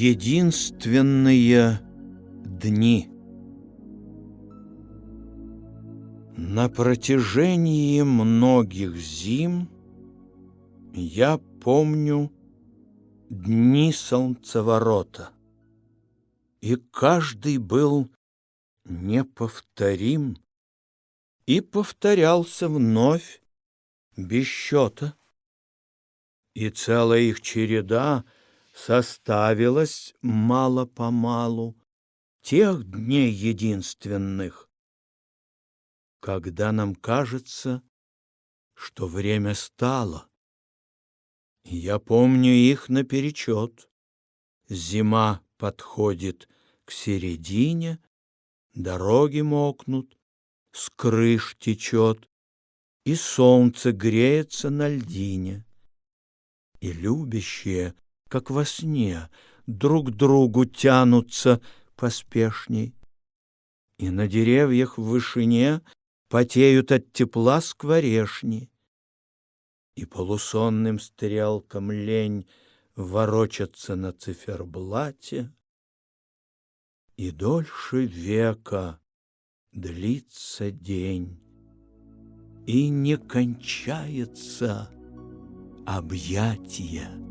Единственные дни На протяжении многих зим Я помню дни солнцеворота, И каждый был неповторим И повторялся вновь без счета. И целая их череда — составилось мало-помалу тех дней единственных, когда нам кажется, что время стало. Я помню их наперечет. Зима подходит к середине, дороги мокнут, с крыш течет, и солнце греется на льдине. И любящие как во сне, друг другу тянутся поспешней. И на деревьях в вышине потеют от тепла скворешни. И полусонным стрелкам лень ворочаться на циферблате. И дольше века длится день, И не кончается объятие.